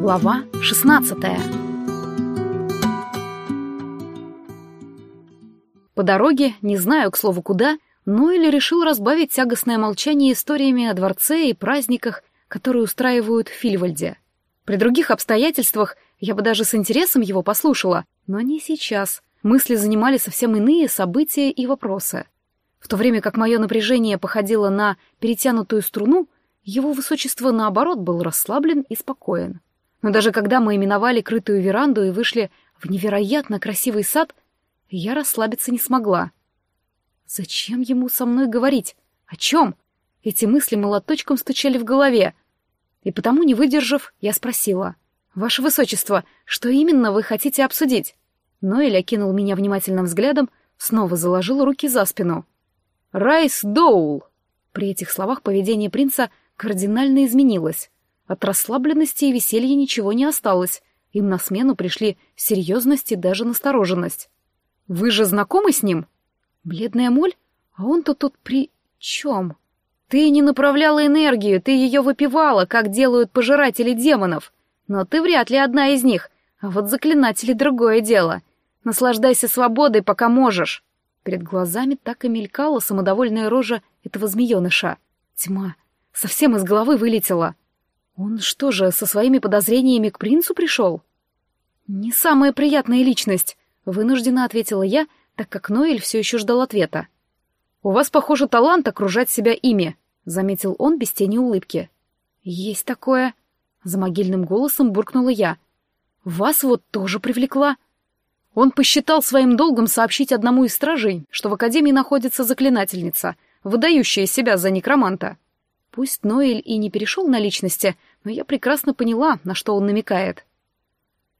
Глава 16 По дороге, не знаю, к слову, куда, Ноэль решил разбавить тягостное молчание историями о дворце и праздниках, которые устраивают в Фильвальде. При других обстоятельствах я бы даже с интересом его послушала, но не сейчас. Мысли занимали совсем иные события и вопросы. В то время как мое напряжение походило на перетянутую струну, его высочество, наоборот, был расслаблен и спокоен. Но даже когда мы именовали крытую веранду и вышли в невероятно красивый сад, я расслабиться не смогла. Зачем ему со мной говорить? О чем? Эти мысли молоточком стучали в голове. И потому, не выдержав, я спросила. «Ваше Высочество, что именно вы хотите обсудить?» Ноэль окинул меня внимательным взглядом, снова заложил руки за спину. «Райс Доул!» При этих словах поведение принца кардинально изменилось. От расслабленности и веселья ничего не осталось. Им на смену пришли серьезность и даже настороженность. «Вы же знакомы с ним?» «Бледная моль? А он-то тут при чем?» «Ты не направляла энергию, ты ее выпивала, как делают пожиратели демонов. Но ты вряд ли одна из них, а вот заклинатели — другое дело. Наслаждайся свободой, пока можешь». Перед глазами так и мелькала самодовольная рожа этого змееныша. Тьма. Совсем из головы вылетела. Он что же, со своими подозрениями к принцу пришел? Не самая приятная личность, вынуждена ответила я, так как Ноэль все еще ждал ответа. У вас, похоже, талант окружать себя ими, заметил он без тени улыбки. Есть такое, за могильным голосом буркнула я. Вас вот тоже привлекла. Он посчитал своим долгом сообщить одному из стражей, что в академии находится заклинательница, выдающая себя за некроманта. Пусть Ноэль и не перешел на личности, но я прекрасно поняла, на что он намекает.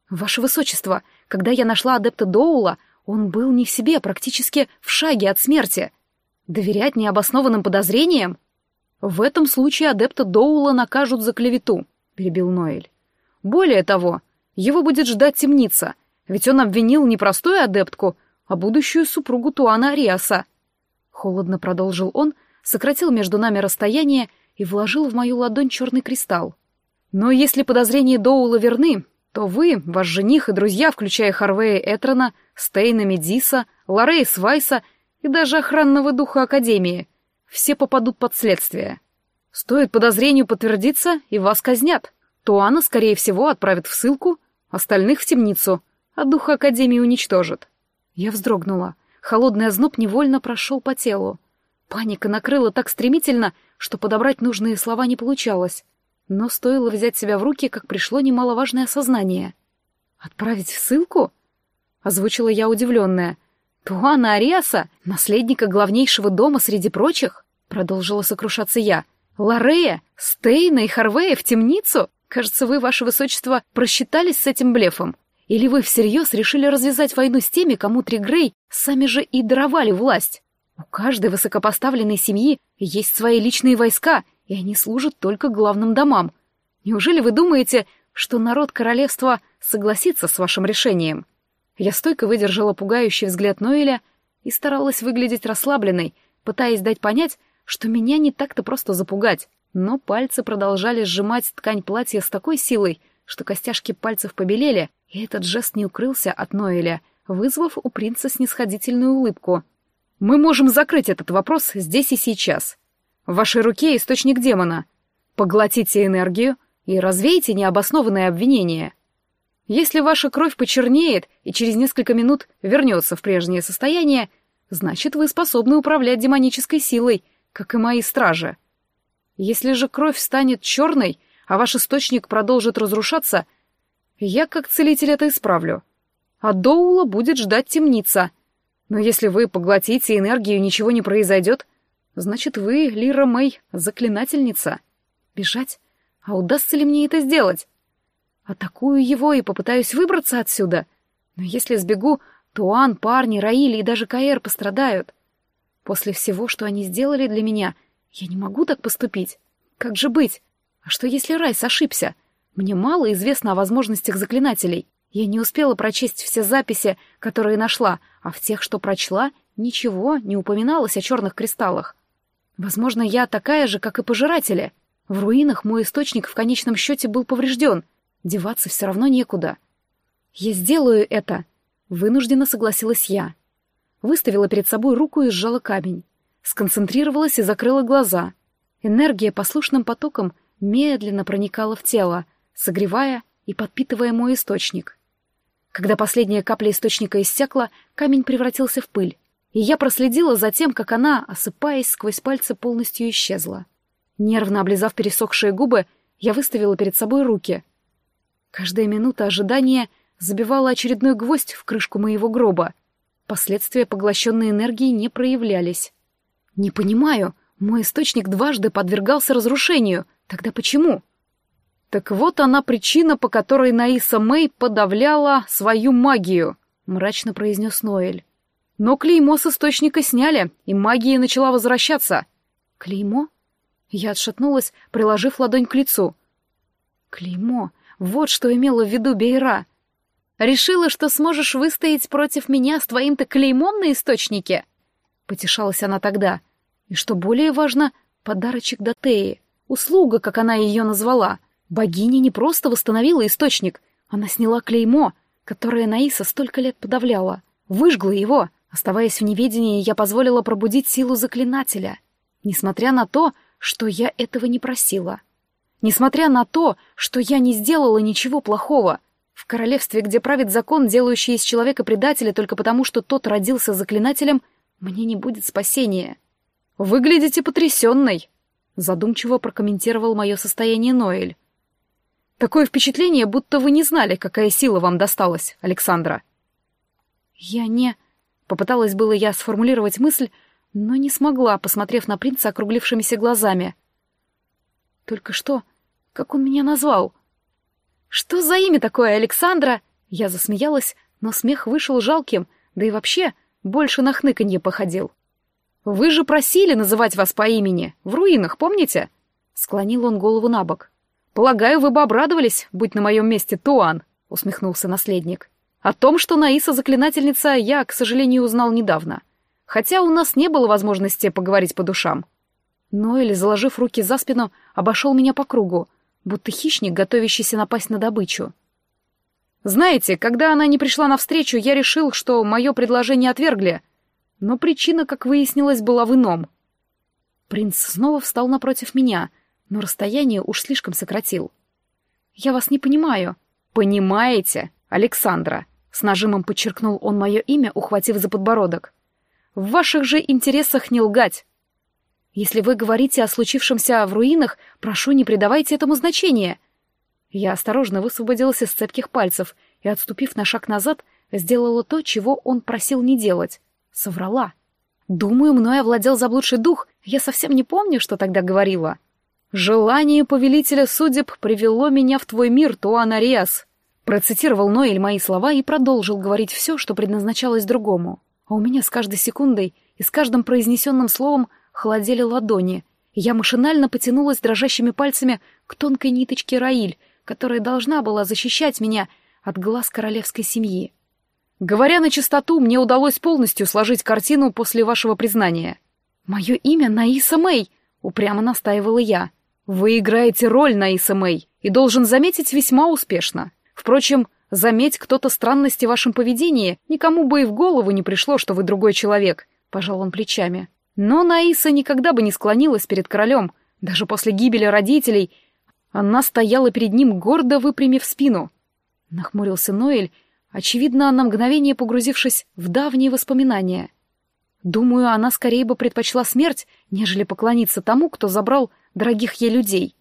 «Ваше Высочество, когда я нашла адепта Доула, он был не в себе, практически в шаге от смерти. Доверять необоснованным подозрениям? В этом случае адепта Доула накажут за клевету», — перебил Ноэль. «Более того, его будет ждать темница, ведь он обвинил не простую адептку, а будущую супругу Туана Ариаса». Холодно продолжил он, сократил между нами расстояние и вложил в мою ладонь черный кристалл. Но если подозрения Доула верны, то вы, ваш жених и друзья, включая Харвея Этрона, Стейна Медиса, Лорея Свайса и даже охранного духа Академии, все попадут под следствие. Стоит подозрению подтвердиться, и вас казнят. Туана, скорее всего, отправят в ссылку, остальных в темницу, а духа Академии уничтожат. Я вздрогнула. Холодный озноб невольно прошел по телу. Паника накрыла так стремительно, что подобрать нужные слова не получалось. Но стоило взять себя в руки, как пришло немаловажное осознание. «Отправить в ссылку?» — озвучила я удивленная. «Туана Ариаса, наследника главнейшего дома среди прочих?» — продолжила сокрушаться я. «Лорея, Стейна и Харвея в темницу? Кажется, вы, ваше высочество, просчитались с этим блефом. Или вы всерьез решили развязать войну с теми, кому Тригрей сами же и даровали власть?» У каждой высокопоставленной семьи есть свои личные войска, и они служат только главным домам. Неужели вы думаете, что народ королевства согласится с вашим решением? Я стойко выдержала пугающий взгляд Ноэля и старалась выглядеть расслабленной, пытаясь дать понять, что меня не так-то просто запугать. Но пальцы продолжали сжимать ткань платья с такой силой, что костяшки пальцев побелели, и этот жест не укрылся от Ноэля, вызвав у принца снисходительную улыбку. Мы можем закрыть этот вопрос здесь и сейчас. В вашей руке источник демона. Поглотите энергию и развейте необоснованные обвинения. Если ваша кровь почернеет и через несколько минут вернется в прежнее состояние, значит, вы способны управлять демонической силой, как и мои стражи. Если же кровь станет черной, а ваш источник продолжит разрушаться, я как целитель это исправлю. А Доула будет ждать темница — но если вы поглотите энергию ничего не произойдет, значит, вы, Лира Мэй, заклинательница. Бежать? А удастся ли мне это сделать? Атакую его и попытаюсь выбраться отсюда. Но если сбегу, то Ан, парни, Раили и даже Каэр пострадают. После всего, что они сделали для меня, я не могу так поступить. Как же быть? А что, если Райс ошибся? Мне мало известно о возможностях заклинателей. Я не успела прочесть все записи, которые нашла, а в тех, что прочла, ничего не упоминалось о черных кристаллах. Возможно, я такая же, как и пожиратели. В руинах мой источник в конечном счете был поврежден. Деваться все равно некуда. «Я сделаю это!» — вынужденно согласилась я. Выставила перед собой руку и сжала камень. Сконцентрировалась и закрыла глаза. Энергия послушным потоком медленно проникала в тело, согревая и подпитывая мой источник. Когда последняя капля источника иссякла, камень превратился в пыль, и я проследила за тем, как она, осыпаясь сквозь пальцы, полностью исчезла. Нервно облизав пересохшие губы, я выставила перед собой руки. Каждая минута ожидания забивала очередной гвоздь в крышку моего гроба. Последствия поглощенной энергии не проявлялись. «Не понимаю, мой источник дважды подвергался разрушению. Тогда почему?» «Так вот она причина, по которой Наиса Мэй подавляла свою магию», — мрачно произнес Ноэль. «Но клеймо с источника сняли, и магия начала возвращаться». «Клеймо?» Я отшатнулась, приложив ладонь к лицу. «Клеймо? Вот что имела в виду Бейра. Решила, что сможешь выстоять против меня с твоим-то клеймом на источнике?» Потешалась она тогда. И что более важно, подарочек Датеи, услуга, как она ее назвала — Богиня не просто восстановила источник, она сняла клеймо, которое Наиса столько лет подавляла, выжгла его. Оставаясь в неведении, я позволила пробудить силу заклинателя, несмотря на то, что я этого не просила. Несмотря на то, что я не сделала ничего плохого. В королевстве, где правит закон, делающий из человека предателя только потому, что тот родился заклинателем, мне не будет спасения. «Выглядите потрясенной», — задумчиво прокомментировал мое состояние Ноэль. Такое впечатление, будто вы не знали, какая сила вам досталась, Александра. Я не... Попыталась было я сформулировать мысль, но не смогла, посмотрев на принца округлившимися глазами. Только что? Как он меня назвал? Что за имя такое, Александра? Я засмеялась, но смех вышел жалким, да и вообще больше на хныканье походил. «Вы же просили называть вас по имени, в руинах, помните?» Склонил он голову на бок. «Полагаю, вы бы обрадовались, будь на моем месте Туан», — усмехнулся наследник. «О том, что Наиса заклинательница, я, к сожалению, узнал недавно. Хотя у нас не было возможности поговорить по душам». Ноэль, заложив руки за спину, обошел меня по кругу, будто хищник, готовящийся напасть на добычу. «Знаете, когда она не пришла навстречу, я решил, что мое предложение отвергли, но причина, как выяснилось, была в ином». Принц снова встал напротив меня — но расстояние уж слишком сократил. «Я вас не понимаю». «Понимаете, Александра», — с нажимом подчеркнул он мое имя, ухватив за подбородок. «В ваших же интересах не лгать. Если вы говорите о случившемся в руинах, прошу, не придавайте этому значения». Я осторожно высвободилась из цепких пальцев и, отступив на шаг назад, сделала то, чего он просил не делать. Соврала. Думаю, мной овладел заблудший дух. Я совсем не помню, что тогда говорила. «Желание повелителя судеб привело меня в твой мир, Туанариас», процитировал Ноэль мои слова и продолжил говорить все, что предназначалось другому. А у меня с каждой секундой и с каждым произнесенным словом холодели ладони, я машинально потянулась дрожащими пальцами к тонкой ниточке Раиль, которая должна была защищать меня от глаз королевской семьи. Говоря на чистоту, мне удалось полностью сложить картину после вашего признания. «Мое имя Наиса Мэй», — упрямо настаивала я. Вы играете роль Наиса Мэй, и должен заметить весьма успешно. Впрочем, заметь кто-то странности в вашем поведении, никому бы и в голову не пришло, что вы другой человек, — пожал он плечами. Но Наиса никогда бы не склонилась перед королем, даже после гибели родителей. Она стояла перед ним, гордо выпрямив спину. Нахмурился Ноэль, очевидно, на мгновение погрузившись в давние воспоминания. Думаю, она скорее бы предпочла смерть, нежели поклониться тому, кто забрал дорогих ей людей.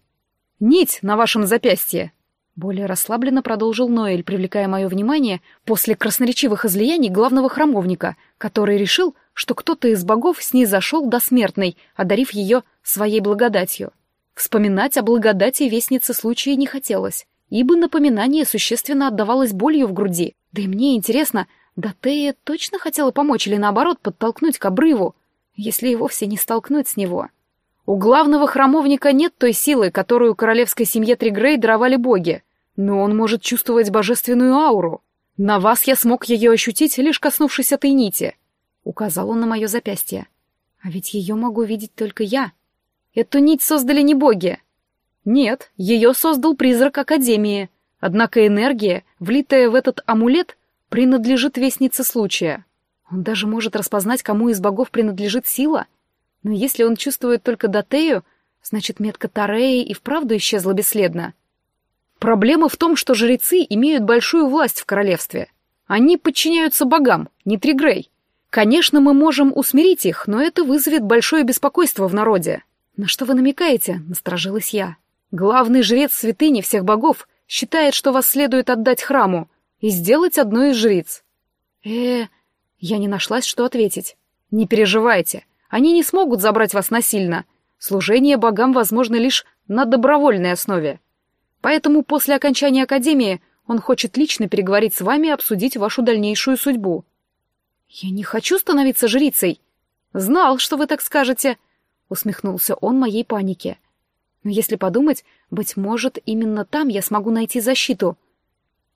Нить на вашем запястье!» Более расслабленно продолжил Ноэль, привлекая мое внимание после красноречивых излияний главного храмовника, который решил, что кто-то из богов снизошел до смертной, одарив ее своей благодатью. Вспоминать о благодати вестницы случая не хотелось, ибо напоминание существенно отдавалось болью в груди. Да и мне интересно, Датея точно хотела помочь или наоборот подтолкнуть к обрыву, если и вовсе не столкнуть с него. У главного храмовника нет той силы, которую королевской семье Тригрей даровали боги, но он может чувствовать божественную ауру. На вас я смог ее ощутить, лишь коснувшись этой нити. Указал он на мое запястье. А ведь ее могу видеть только я. Эту нить создали не боги. Нет, ее создал призрак Академии, Однако энергия, влитая в этот амулет, принадлежит вестнице случая. Он даже может распознать, кому из богов принадлежит сила. Но если он чувствует только Датею, значит, метка Тареи и вправду исчезла бесследно. Проблема в том, что жрецы имеют большую власть в королевстве. Они подчиняются богам, не Тригрей. Конечно, мы можем усмирить их, но это вызовет большое беспокойство в народе. На что вы намекаете? Насторожилась я. Главный жрец святыни всех богов считает, что вас следует отдать храму и сделать одной из жриц. э Я не нашлась, что ответить. Не переживайте, они не смогут забрать вас насильно. Служение богам возможно лишь на добровольной основе. Поэтому после окончания академии он хочет лично переговорить с вами и обсудить вашу дальнейшую судьбу. Я не хочу становиться жрицей. Знал, что вы так скажете, усмехнулся он моей панике. Но если подумать, быть может, именно там я смогу найти защиту.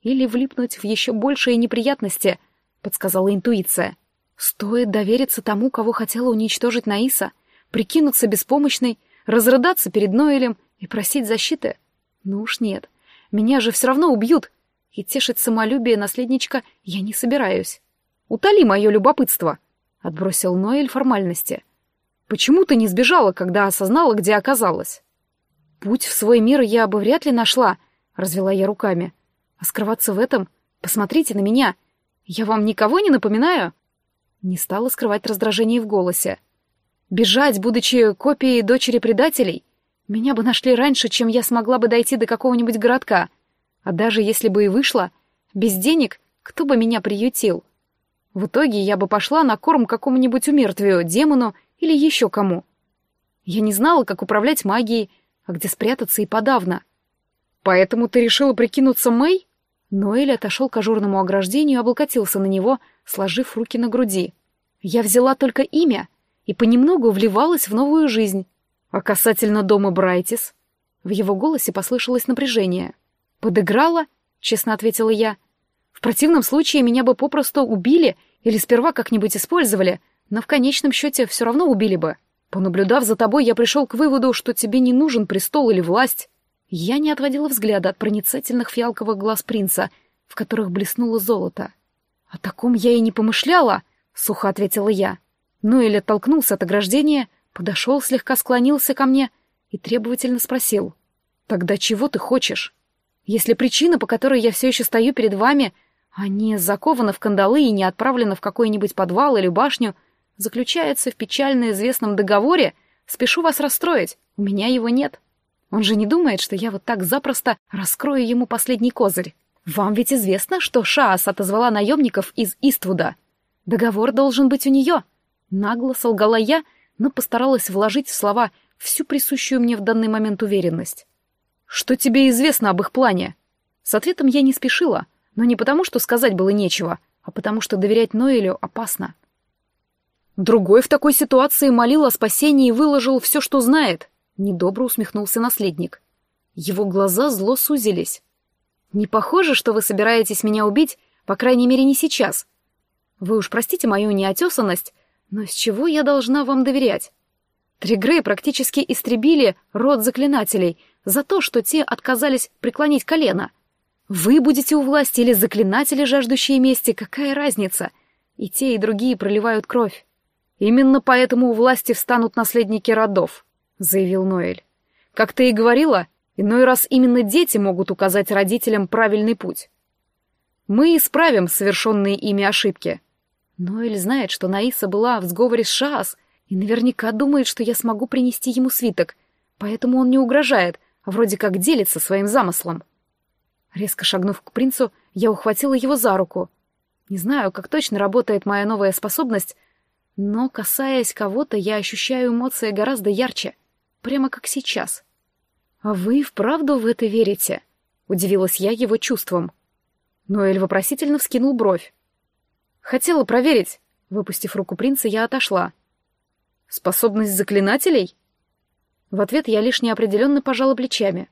Или влипнуть в еще большие неприятности, подсказала интуиция. Стоит довериться тому, кого хотела уничтожить Наиса, прикинуться беспомощной, разрыдаться перед Ноэлем и просить защиты. Ну уж нет, меня же все равно убьют, и тешить самолюбие наследничка я не собираюсь. Утоли мое любопытство, — отбросил Ноэль формальности. Почему ты не сбежала, когда осознала, где оказалась? Путь в свой мир я бы вряд ли нашла, — развела я руками. А скрываться в этом? Посмотрите на меня. Я вам никого не напоминаю? Не стала скрывать раздражение в голосе. Бежать, будучи копией дочери предателей? Меня бы нашли раньше, чем я смогла бы дойти до какого-нибудь городка. А даже если бы и вышла, без денег кто бы меня приютил? В итоге я бы пошла на корм какому-нибудь умертвию, демону или еще кому. Я не знала, как управлять магией, а где спрятаться и подавно. Поэтому ты решила прикинуться Мэй? Ноэль отошел к ажурному ограждению и облокотился на него, сложив руки на груди. Я взяла только имя и понемногу вливалась в новую жизнь. А касательно дома Брайтис? В его голосе послышалось напряжение. «Подыграла?» — честно ответила я. «В противном случае меня бы попросту убили или сперва как-нибудь использовали, но в конечном счете все равно убили бы. Понаблюдав за тобой, я пришел к выводу, что тебе не нужен престол или власть. Я не отводила взгляда от проницательных фиалковых глаз принца, в которых блеснуло золото. «О таком я и не помышляла», — сухо ответила я. Ноэль оттолкнулся от ограждения, подошел, слегка склонился ко мне и требовательно спросил. «Тогда чего ты хочешь? Если причина, по которой я все еще стою перед вами, а не закована в кандалы и не отправлена в какой-нибудь подвал или башню, заключается в печально известном договоре, спешу вас расстроить, у меня его нет. Он же не думает, что я вот так запросто раскрою ему последний козырь. Вам ведь известно, что Шаас отозвала наемников из Иствуда. Договор должен быть у нее. Нагло солгала я, но постаралась вложить в слова всю присущую мне в данный момент уверенность. «Что тебе известно об их плане?» С ответом я не спешила, но не потому, что сказать было нечего, а потому что доверять Ноэлю опасно. Другой в такой ситуации молил о спасении и выложил все, что знает. Недобро усмехнулся наследник. Его глаза зло сузились. «Не похоже, что вы собираетесь меня убить, по крайней мере, не сейчас. Вы уж простите мою неотесанность, но с чего я должна вам доверять? Тригрей практически истребили род заклинателей за то, что те отказались преклонить колено. Вы будете у власти или заклинатели, жаждущие мести, какая разница? И те, и другие проливают кровь. «Именно поэтому у власти встанут наследники родов», — заявил Ноэль. «Как ты и говорила, иной раз именно дети могут указать родителям правильный путь. Мы исправим совершенные ими ошибки». Ноэль знает, что Наиса была в сговоре с Шаас и наверняка думает, что я смогу принести ему свиток, поэтому он не угрожает, а вроде как делится своим замыслом. Резко шагнув к принцу, я ухватила его за руку. Не знаю, как точно работает моя новая способность, но, касаясь кого-то, я ощущаю эмоции гораздо ярче, прямо как сейчас. «А вы вправду в это верите?» — удивилась я его чувством. Ноэль вопросительно вскинул бровь. «Хотела проверить». Выпустив руку принца, я отошла. «Способность заклинателей?» В ответ я лишь неопределенно пожала плечами.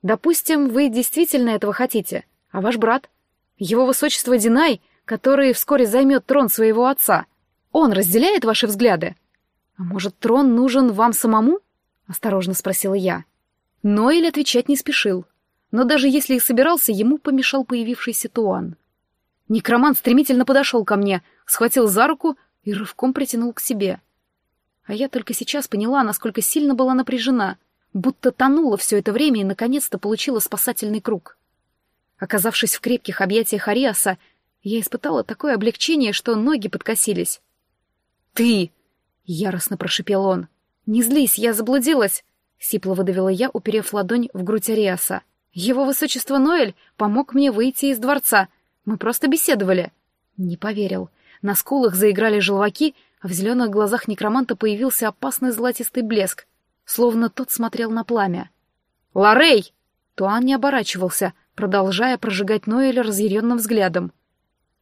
«Допустим, вы действительно этого хотите, а ваш брат? Его высочество Динай, который вскоре займет трон своего отца, он разделяет ваши взгляды? А может, трон нужен вам самому? Осторожно спросила я. Ноэль отвечать не спешил. но даже если и собирался, ему помешал появившийся Туан. Некромант стремительно подошел ко мне, схватил за руку и рывком притянул к себе. А я только сейчас поняла, насколько сильно была напряжена, будто тонула все это время и наконец-то получила спасательный круг. Оказавшись в крепких объятиях Ариаса, я испытала такое облегчение, что ноги подкосились. «Ты!» — яростно прошипел он. «Не злись, я заблудилась!» — сипло выдавила я, уперев ладонь в грудь Ариаса. «Его высочество Ноэль помог мне выйти из дворца. Мы просто беседовали». Не поверил. На скулах заиграли желваки, а в зеленых глазах некроманта появился опасный золотистый блеск, словно тот смотрел на пламя. «Лоррей!» Туан не оборачивался, продолжая прожигать Ноэля разъяренным взглядом.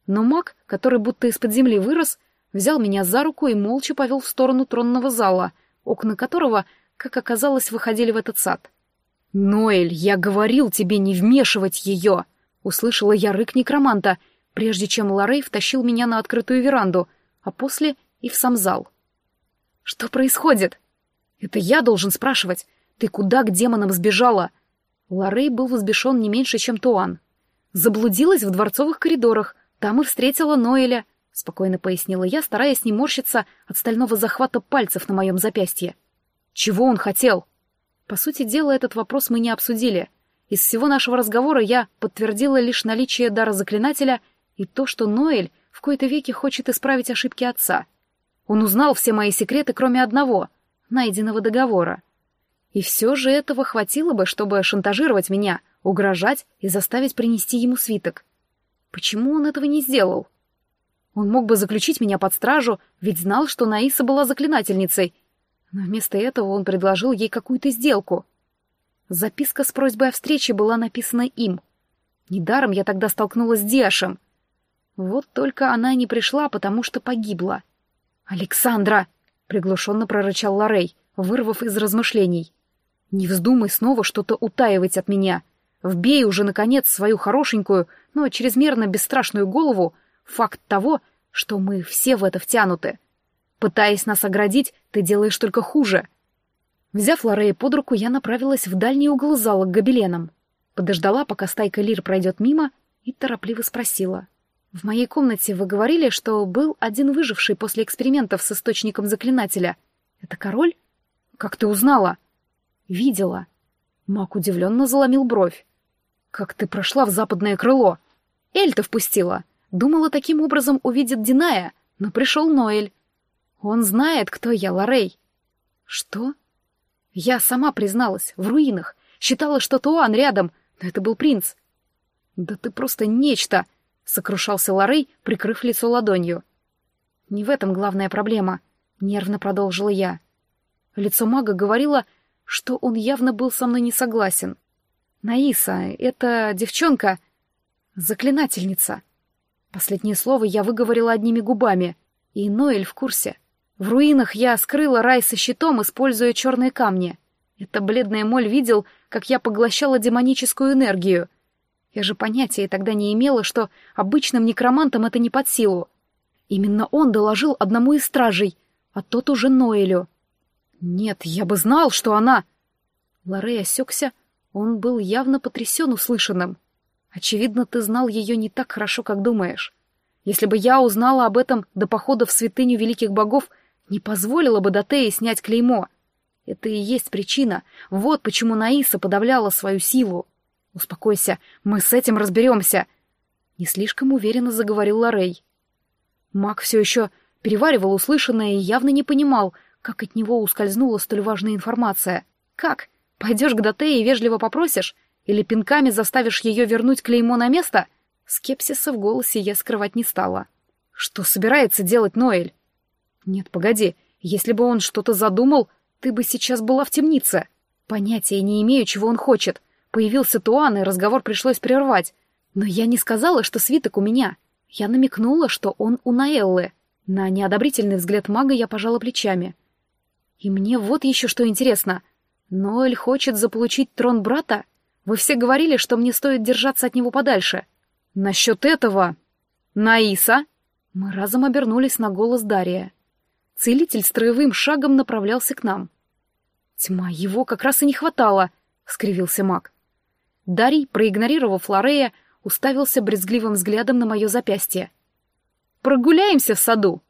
Но маг, который будто из-под земли вырос, взял меня за руку и молча повел в сторону тронного зала, окна которого, как оказалось, выходили в этот сад. «Ноэль, я говорил тебе не вмешивать ее!» — услышала я рык некроманта, прежде чем Лорей втащил меня на открытую веранду, а после и в сам зал. «Что происходит?» «Это я должен спрашивать. Ты куда к демонам сбежала?» Лорей был взбешен не меньше, чем Туан. «Заблудилась в дворцовых коридорах, там и встретила Ноэля», — спокойно пояснила я, стараясь не морщиться от стального захвата пальцев на моем запястье. «Чего он хотел?» По сути дела, этот вопрос мы не обсудили. Из всего нашего разговора я подтвердила лишь наличие дара заклинателя и то, что Ноэль в кои-то веки хочет исправить ошибки отца. Он узнал все мои секреты, кроме одного — найденного договора. И все же этого хватило бы, чтобы шантажировать меня, угрожать и заставить принести ему свиток. Почему он этого не сделал? Он мог бы заключить меня под стражу, ведь знал, что Наиса была заклинательницей. Но вместо этого он предложил ей какую-то сделку. Записка с просьбой о встрече была написана им. Недаром я тогда столкнулась с Диашем. Вот только она не пришла, потому что погибла. «Александра!» — приглушенно прорычал Лорей, вырвав из размышлений. «Не вздумай снова что-то утаивать от меня. Вбей уже, наконец, свою хорошенькую, но чрезмерно бесстрашную голову факт того, что мы все в это втянуты. Пытаясь нас оградить, ты делаешь только хуже. Взяв Лорея под руку, я направилась в дальний угол зала к гобеленам. Подождала, пока стайка лир пройдет мимо, и торопливо спросила. «В моей комнате вы говорили, что был один выживший после экспериментов с источником заклинателя. Это король? Как ты узнала?» «Видела». Мак удивленно заломил бровь. «Как ты прошла в западное крыло?» «Эльта впустила. Думала, таким образом увидит Диная, но пришел Ноэль. Он знает, кто я, Лорей». «Что?» Я сама призналась, в руинах. Считала, что Туан рядом, но это был принц. «Да ты просто нечто!» — сокрушался Лорей, прикрыв лицо ладонью. «Не в этом главная проблема», — нервно продолжила я. Лицо мага говорило, что он явно был со мной не согласен. «Наиса, это девчонка...» «Заклинательница». Последнее слово я выговорила одними губами, и Ноэль в курсе. В руинах я скрыла рай со щитом, используя черные камни. Это бледная моль видел, как я поглощала демоническую энергию. Я же понятия тогда не имела, что обычным некромантам это не под силу. Именно он доложил одному из стражей, а тот уже Ноэлю. Нет, я бы знал, что она... Лорей осекся, он был явно потрясен услышанным. Очевидно, ты знал ее не так хорошо, как думаешь. Если бы я узнала об этом до похода в святыню великих богов, не позволила бы Дотее снять клеймо. Это и есть причина. Вот почему Наиса подавляла свою силу. Успокойся, мы с этим разберемся. Не слишком уверенно заговорил Лорей. Маг все еще переваривал услышанное и явно не понимал, как от него ускользнула столь важная информация. Как? Пойдешь к Дотее и вежливо попросишь? Или пинками заставишь ее вернуть клеймо на место? Скепсиса в голосе я скрывать не стала. Что собирается делать Ноэль? Нет, погоди, если бы он что-то задумал, ты бы сейчас была в темнице. Понятия не имею, чего он хочет. Появился Туан, и разговор пришлось прервать. Но я не сказала, что свиток у меня. Я намекнула, что он у Наэллы. На неодобрительный взгляд мага я пожала плечами. И мне вот еще что интересно. Ноэль хочет заполучить трон брата? Вы все говорили, что мне стоит держаться от него подальше. Насчет этого... Наиса? Мы разом обернулись на голос Дария. Целитель строевым шагом направлялся к нам. «Тьма, его как раз и не хватало», — скривился маг. Дарий, проигнорировав Лорея, уставился брезгливым взглядом на мое запястье. «Прогуляемся в саду!»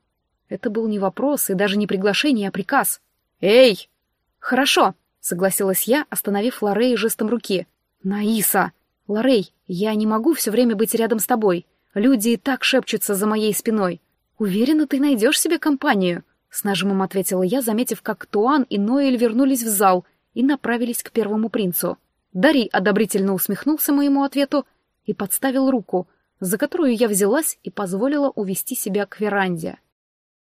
Это был не вопрос и даже не приглашение, а приказ. «Эй!» «Хорошо!» — согласилась я, остановив Лорея жестом руки. «Наиса!» «Лорей, я не могу все время быть рядом с тобой. Люди и так шепчутся за моей спиной. Уверена, ты найдешь себе компанию», — с нажимом ответила я, заметив, как Туан и Ноэль вернулись в зал и направились к первому принцу. Дарий одобрительно усмехнулся моему ответу и подставил руку, за которую я взялась и позволила увести себя к веранде.